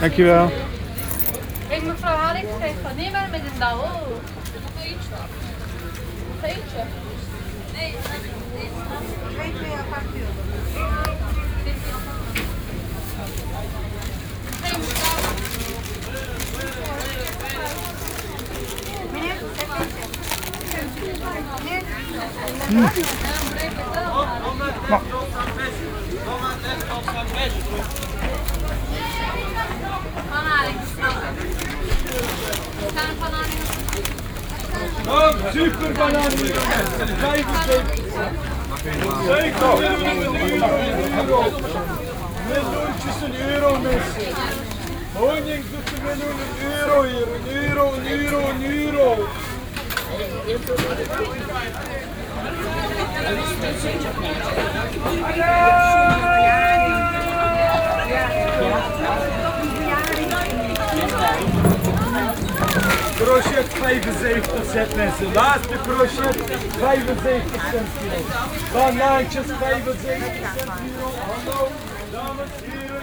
dankjewel. Kijk mevrouw, haal ik het van Nee, maar met een dauw. Nog eentje. Nog eentje? Nee, Vanharing. Zijn er vanharingen? Oh, super banaan hier. 75. Zeker. Een euro mensen. Honing doet een euro hier. Een euro, een euro, een euro. Крушит хайвы заихтусетнесы. Ласты крушит хайвы заихтусетнесы. Бананчис хайвы заихтусетнесы. Дамы сиры.